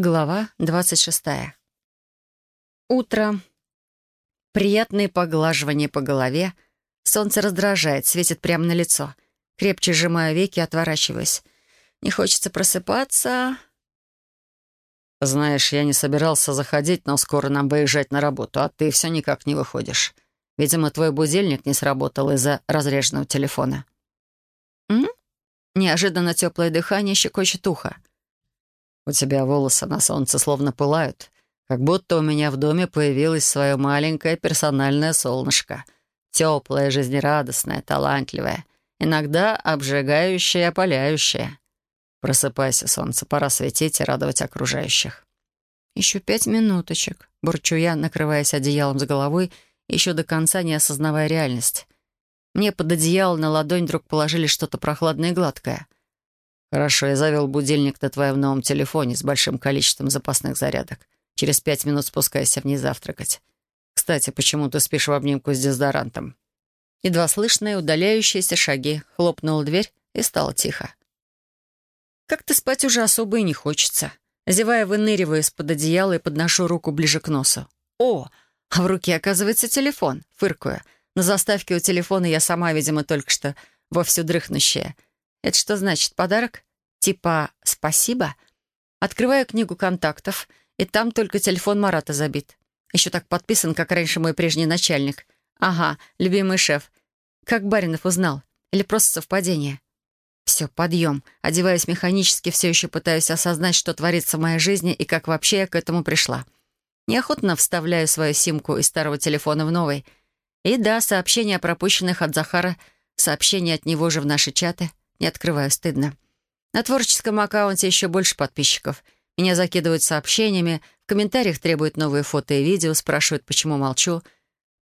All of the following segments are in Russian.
Глава 26. Утро. Приятные поглаживания по голове. Солнце раздражает, светит прямо на лицо. Крепче сжимаю веки, отворачиваюсь. Не хочется просыпаться. «Знаешь, я не собирался заходить, но скоро нам выезжать на работу, а ты все никак не выходишь. Видимо, твой будильник не сработал из-за разреженного телефона». «М?» Неожиданно теплое дыхание щекочет ухо. У тебя волосы на солнце словно пылают, как будто у меня в доме появилось свое маленькое персональное солнышко. Теплое, жизнерадостное, талантливое, иногда обжигающее, опаляющее. Просыпайся, солнце, пора светить и радовать окружающих. Еще пять минуточек, бурчу я, накрываясь одеялом с головой, еще до конца не осознавая реальность. Мне под одеяло на ладонь вдруг положили что-то прохладное и гладкое — «Хорошо, я завел будильник на твоем новом телефоне с большим количеством запасных зарядок. Через пять минут спускайся вниз завтракать. Кстати, почему ты спишь в обнимку с дезодорантом?» Едва слышные удаляющиеся шаги. Хлопнула дверь, и стало тихо. Как-то спать уже особо и не хочется. Зевая, выныриваю из-под одеяла и подношу руку ближе к носу. «О!» А в руке оказывается телефон, фыркую. На заставке у телефона я сама, видимо, только что вовсю дрыхнущая — это что значит, подарок? Типа «спасибо»? Открываю книгу контактов, и там только телефон Марата забит. Еще так подписан, как раньше мой прежний начальник. Ага, любимый шеф. Как Баринов узнал? Или просто совпадение? Все, подъем. Одеваюсь механически, все еще пытаюсь осознать, что творится в моей жизни и как вообще я к этому пришла. Неохотно вставляю свою симку из старого телефона в новый. И да, сообщения о пропущенных от Захара, сообщения от него же в наши чаты. Не открываю, стыдно. На творческом аккаунте еще больше подписчиков. Меня закидывают сообщениями, в комментариях требуют новые фото и видео, спрашивают, почему молчу.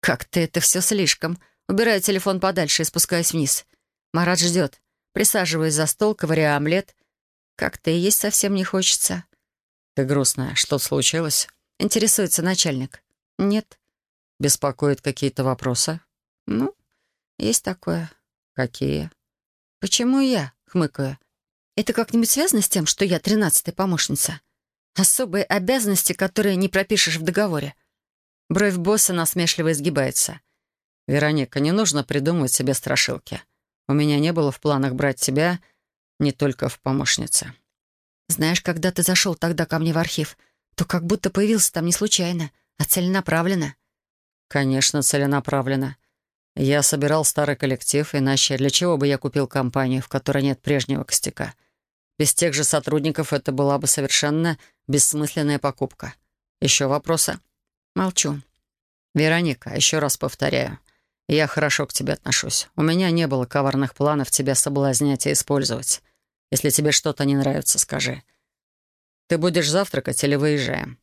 Как-то это все слишком. Убираю телефон подальше и спускаюсь вниз. Марат ждет. Присаживаюсь за стол, ковыряю омлет. Как-то и есть совсем не хочется. «Ты грустная. Что случилось?» Интересуется начальник. «Нет». «Беспокоят какие-то вопросы?» «Ну, есть такое». «Какие?» «Почему я?» — хмыкаю. «Это как-нибудь связано с тем, что я тринадцатая помощница? Особые обязанности, которые не пропишешь в договоре». Бровь босса насмешливо изгибается. «Вероника, не нужно придумывать себе страшилки. У меня не было в планах брать тебя не только в помощнице». «Знаешь, когда ты зашел тогда ко мне в архив, то как будто появился там не случайно, а целенаправленно». «Конечно, целенаправленно. Я собирал старый коллектив, иначе для чего бы я купил компанию, в которой нет прежнего костяка? Без тех же сотрудников это была бы совершенно бессмысленная покупка. Еще вопросы? Молчу. Вероника, еще раз повторяю. Я хорошо к тебе отношусь. У меня не было коварных планов тебя соблазнять и использовать. Если тебе что-то не нравится, скажи. Ты будешь завтракать или выезжаем?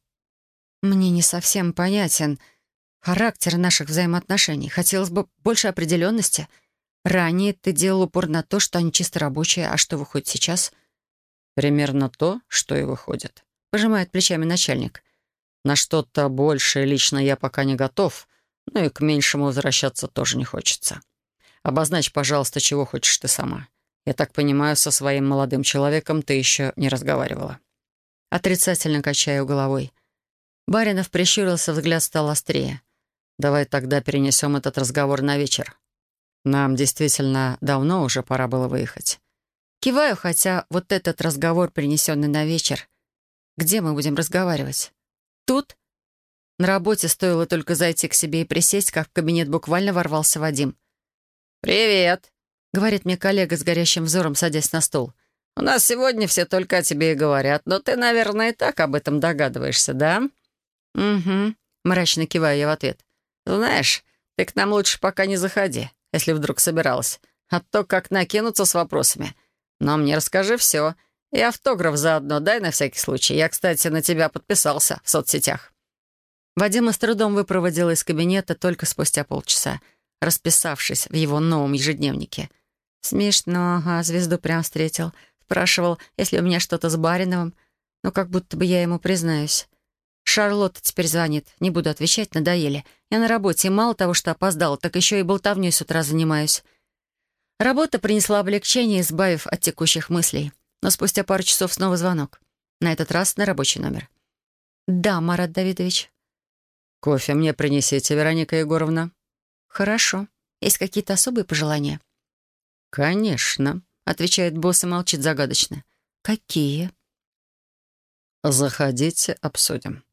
Мне не совсем понятен характер наших взаимоотношений. Хотелось бы больше определенности. Ранее ты делал упор на то, что они чисто рабочие, а что выходит сейчас? Примерно то, что и выходит. Пожимает плечами начальник. На что-то большее лично я пока не готов, ну и к меньшему возвращаться тоже не хочется. Обозначь, пожалуйста, чего хочешь ты сама. Я так понимаю, со своим молодым человеком ты еще не разговаривала. Отрицательно качаю головой. Баринов прищурился, взгляд стал острее. Давай тогда перенесем этот разговор на вечер. Нам действительно давно уже пора было выехать. Киваю, хотя вот этот разговор, перенесенный на вечер. Где мы будем разговаривать? Тут? На работе стоило только зайти к себе и присесть, как в кабинет буквально ворвался Вадим. «Привет», — говорит мне коллега с горящим взором, садясь на стол. «У нас сегодня все только о тебе и говорят, но ты, наверное, и так об этом догадываешься, да?» «Угу», — мрачно киваю я в ответ. «Знаешь, ты к нам лучше пока не заходи, если вдруг собиралась. А то как накинуться с вопросами. Но мне расскажи все. И автограф заодно дай на всякий случай. Я, кстати, на тебя подписался в соцсетях». Вадима с трудом выпроводила из кабинета только спустя полчаса, расписавшись в его новом ежедневнике. Смешно, а звезду прям встретил. Спрашивал, если у меня что-то с Бариновым. Ну, как будто бы я ему признаюсь. Шарлотта теперь звонит. Не буду отвечать, надоели. Я на работе, мало того, что опоздала, так еще и болтовней с утра занимаюсь. Работа принесла облегчение, избавив от текущих мыслей. Но спустя пару часов снова звонок. На этот раз на рабочий номер. «Да, Марат Давидович». «Кофе мне принесите, Вероника Егоровна». «Хорошо. Есть какие-то особые пожелания?» «Конечно», — отвечает босс и молчит загадочно. «Какие?» «Заходите, обсудим».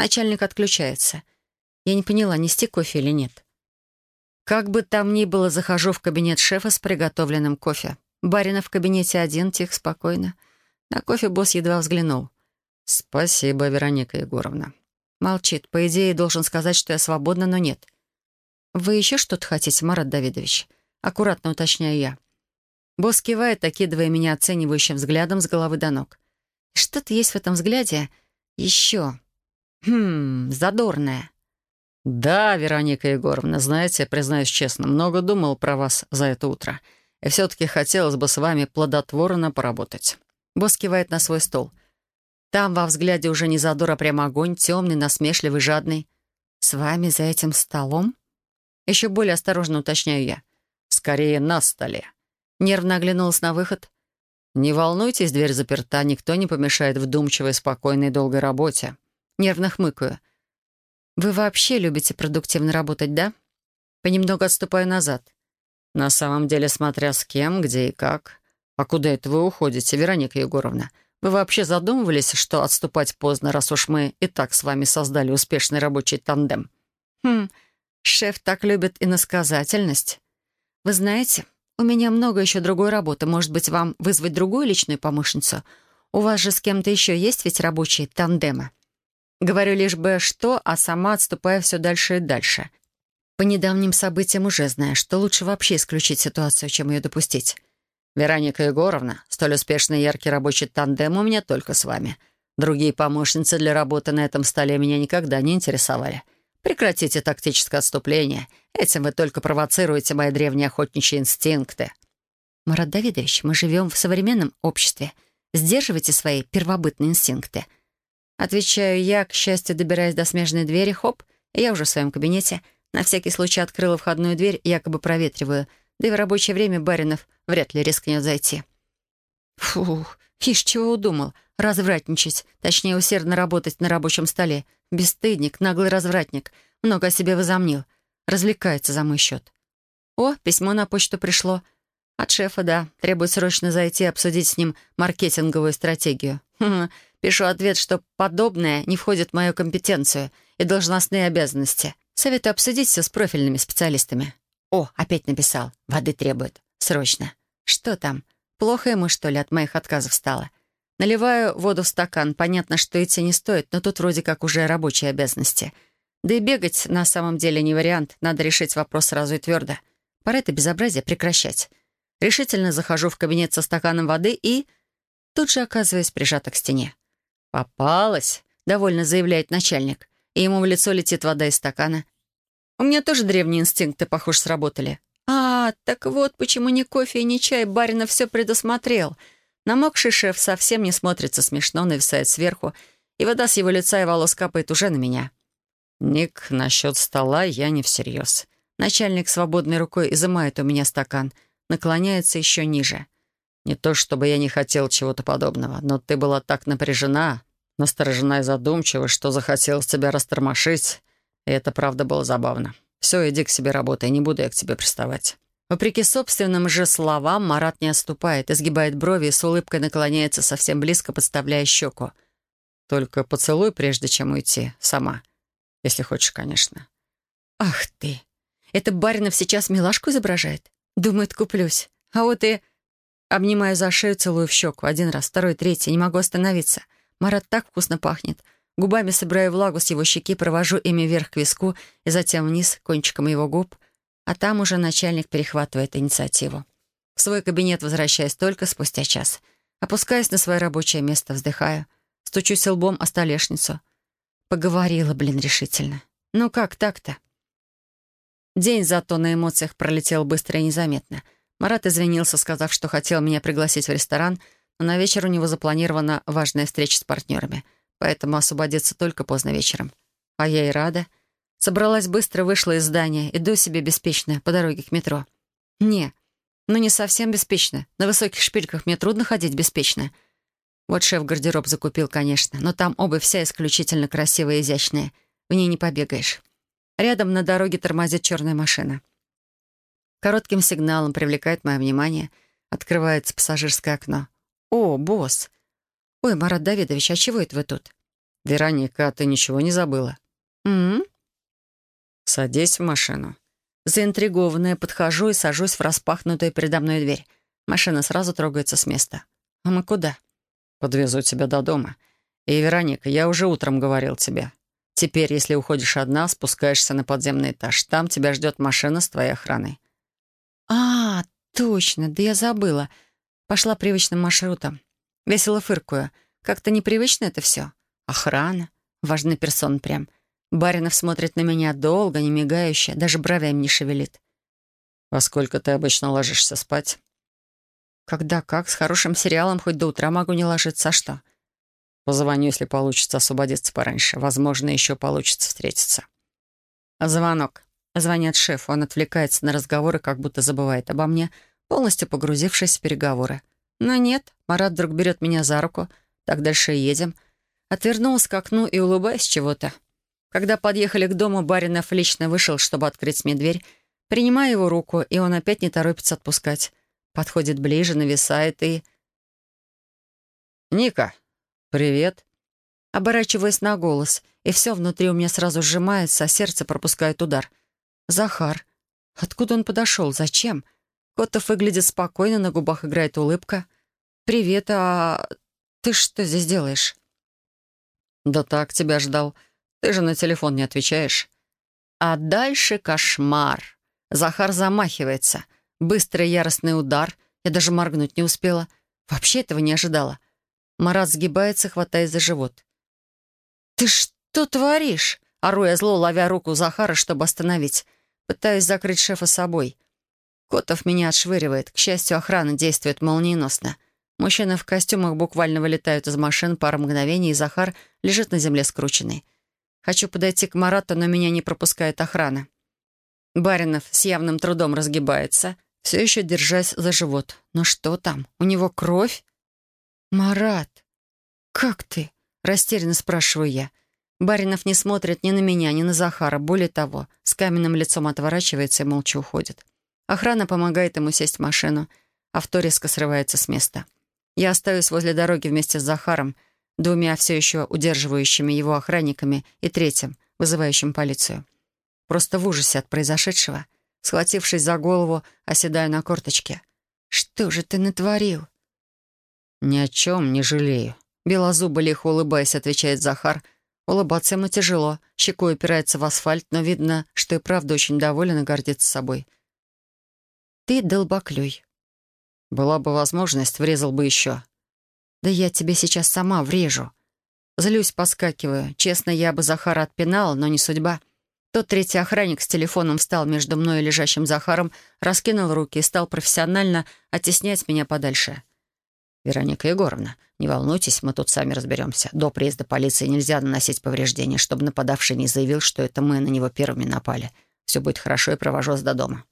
Начальник отключается. Я не поняла, нести кофе или нет. Как бы там ни было, захожу в кабинет шефа с приготовленным кофе. Барина в кабинете один, тихо, спокойно. На кофе босс едва взглянул. «Спасибо, Вероника Егоровна». Молчит. По идее, должен сказать, что я свободна, но нет. «Вы еще что-то хотите, Марат Давидович?» Аккуратно уточняю я. Босс кивает, окидывая меня оценивающим взглядом с головы до ног. Что-то есть в этом взгляде еще. Хм, задорное. «Да, Вероника Егоровна, знаете, признаюсь честно, много думал про вас за это утро. И все-таки хотелось бы с вами плодотворно поработать». Босс кивает на свой стол. Там во взгляде уже не задор, а прямо огонь, темный, насмешливый, жадный. «С вами за этим столом?» Еще более осторожно уточняю я. «Скорее на столе». Нервно оглянулась на выход. «Не волнуйтесь, дверь заперта, никто не помешает вдумчивой, спокойной, долгой работе». Нервно хмыкаю. «Вы вообще любите продуктивно работать, да?» Понемногу отступаю назад. «На самом деле, смотря с кем, где и как. А куда это вы уходите, Вероника Егоровна? Вы вообще задумывались, что отступать поздно, раз уж мы и так с вами создали успешный рабочий тандем?» «Хм, шеф так любит иносказательность. Вы знаете, у меня много еще другой работы. Может быть, вам вызвать другую личную помощницу? У вас же с кем-то еще есть ведь рабочие тандемы?» Говорю лишь бы что, а сама отступаю все дальше и дальше. По недавним событиям уже знаю, что лучше вообще исключить ситуацию, чем ее допустить. «Вероника Егоровна, столь успешный яркий рабочий тандем у меня только с вами. Другие помощницы для работы на этом столе меня никогда не интересовали. Прекратите тактическое отступление. Этим вы только провоцируете мои древние охотничьи инстинкты». «Марат Давидович, мы живем в современном обществе. Сдерживайте свои первобытные инстинкты». Отвечаю я, к счастью, добираясь до смежной двери, хоп, и я уже в своем кабинете. На всякий случай открыла входную дверь, якобы проветриваю, да и в рабочее время Баринов вряд ли рискнет зайти. Фух, ишь, чего удумал? Развратничать, точнее, усердно работать на рабочем столе. Бесстыдник, наглый развратник. Много о себе возомнил. Развлекается за мой счет. О, письмо на почту пришло. От шефа, да. Требует срочно зайти и обсудить с ним маркетинговую стратегию. Хм, Пишу ответ, что подобное не входит в мою компетенцию и должностные обязанности. Советую обсудить все с профильными специалистами. О, опять написал. Воды требует. Срочно. Что там? Плохо ему, что ли, от моих отказов стало? Наливаю воду в стакан. Понятно, что идти не стоит, но тут вроде как уже рабочие обязанности. Да и бегать на самом деле не вариант. Надо решить вопрос сразу и твердо. Пора это безобразие прекращать. Решительно захожу в кабинет со стаканом воды и... Тут же оказываюсь прижата к стене. «Попалась», — довольно заявляет начальник, и ему в лицо летит вода из стакана. «У меня тоже древние инстинкты, похоже, сработали». «А, так вот, почему ни кофе и ни чай Баринов все предусмотрел». Намокший шеф совсем не смотрится смешно, нависает сверху, и вода с его лица и волос капает уже на меня. «Ник, насчет стола я не всерьез». Начальник свободной рукой изымает у меня стакан, наклоняется еще ниже. Не то чтобы я не хотел чего-то подобного, но ты была так напряжена, насторожена и задумчива, что захотелось тебя растормошить, и это правда было забавно. Все, иди к себе работай, не буду я к тебе приставать». Вопреки собственным же словам, Марат не отступает, изгибает брови и с улыбкой наклоняется совсем близко, подставляя щеку. «Только поцелуй, прежде чем уйти, сама. Если хочешь, конечно». «Ах ты! Это Баринов сейчас милашку изображает? Думает, куплюсь. А вот и...» Обнимаю за шею, целую в щеку. Один раз, второй, третий. Не могу остановиться. Марат так вкусно пахнет. Губами собираю влагу с его щеки, провожу ими вверх к виску и затем вниз, кончиком его губ. А там уже начальник перехватывает инициативу. В свой кабинет возвращаюсь только спустя час. Опускаюсь на свое рабочее место, вздыхаю. Стучусь лбом о столешницу. Поговорила, блин, решительно. Ну как так-то? День зато на эмоциях пролетел быстро и незаметно — Марат извинился, сказав, что хотел меня пригласить в ресторан, но на вечер у него запланирована важная встреча с партнерами, поэтому освободиться только поздно вечером. А я и рада. Собралась быстро, вышла из здания, иду себе беспечно по дороге к метро. Не, ну не совсем беспечно. На высоких шпильках мне трудно ходить беспечно. Вот шеф гардероб закупил, конечно, но там обувь вся исключительно красивая и изящная. В ней не побегаешь. Рядом на дороге тормозит черная машина. Коротким сигналом привлекает мое внимание. Открывается пассажирское окно. «О, босс!» «Ой, Марат Давидович, а чего это вы тут?» «Вероника, а ты ничего не забыла?» «М-м?» «Садись в машину». Заинтригованная, подхожу и сажусь в распахнутую передо мной дверь. Машина сразу трогается с места. «А мы куда?» «Подвезу тебя до дома. И, Вероника, я уже утром говорил тебе. Теперь, если уходишь одна, спускаешься на подземный этаж. Там тебя ждет машина с твоей охраной». «А, точно, да я забыла. Пошла привычным маршрутом. Весело фыркую. Как-то непривычно это все. Охрана. Важный персон прям. Баринов смотрит на меня долго, не мигающе, даже бровями не шевелит. «Во сколько ты обычно ложишься спать?» «Когда как? С хорошим сериалом хоть до утра могу не ложиться, а что?» «Позвоню, если получится освободиться пораньше. Возможно, еще получится встретиться». Звонок. Звонят шеф. Он отвлекается на разговоры, как будто забывает обо мне, полностью погрузившись в переговоры. Но нет, Марат вдруг берет меня за руку. Так дальше и едем. Отвернулась к окну и улыбаясь чего-то. Когда подъехали к дому, Баринов лично вышел, чтобы открыть мне дверь. Принимаю его руку, и он опять не торопится отпускать. Подходит ближе, нависает и... «Ника, привет!» Оборачиваясь на голос, и все внутри у меня сразу сжимается, а сердце пропускает удар. «Захар. Откуда он подошел? Зачем?» Котов выглядит спокойно, на губах играет улыбка. «Привет, а ты что здесь делаешь?» «Да так, тебя ждал. Ты же на телефон не отвечаешь». А дальше кошмар. Захар замахивается. Быстрый яростный удар. Я даже моргнуть не успела. Вообще этого не ожидала. Марат сгибается, хватаясь за живот. «Ты что творишь?» Ору я зло, ловя руку Захара, чтобы остановить. Пытаюсь закрыть шефа собой. Котов меня отшвыривает. К счастью, охрана действует молниеносно. Мужчины в костюмах буквально вылетают из машин пару мгновений, и Захар лежит на земле скрученный. Хочу подойти к Марату, но меня не пропускает охрана. Баринов с явным трудом разгибается, все еще держась за живот. Но что там? У него кровь? «Марат, как ты?» — растерянно спрашиваю я. Баринов не смотрит ни на меня, ни на Захара. Более того, с каменным лицом отворачивается и молча уходит. Охрана помогает ему сесть в машину. Авто резко срывается с места. Я остаюсь возле дороги вместе с Захаром, двумя все еще удерживающими его охранниками и третьим, вызывающим полицию. Просто в ужасе от произошедшего. Схватившись за голову, оседаю на корточке. «Что же ты натворил?» «Ни о чем не жалею», — белозубо лихо улыбаясь, отвечает Захар. Улыбаться ему тяжело, щекой упирается в асфальт, но видно, что и правда очень доволен и гордится собой. «Ты долбоклюй». «Была бы возможность, врезал бы еще». «Да я тебе сейчас сама врежу». Злюсь, поскакиваю. Честно, я бы Захара отпинала, но не судьба. Тот третий охранник с телефоном встал между мной и лежащим Захаром, раскинул руки и стал профессионально оттеснять меня подальше. «Вероника Егоровна, не волнуйтесь, мы тут сами разберемся. До приезда полиции нельзя наносить повреждения, чтобы нападавший не заявил, что это мы на него первыми напали. Все будет хорошо и провожу вас до дома».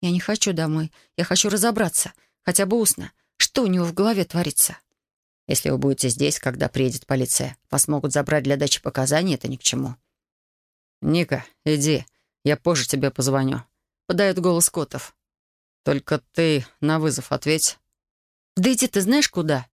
«Я не хочу домой. Я хочу разобраться. Хотя бы устно. Что у него в голове творится?» «Если вы будете здесь, когда приедет полиция, вас могут забрать для дачи показаний, это ни к чему». «Ника, иди. Я позже тебе позвоню», — подает голос Котов. «Только ты на вызов ответь». «Да иди ты знаешь куда?»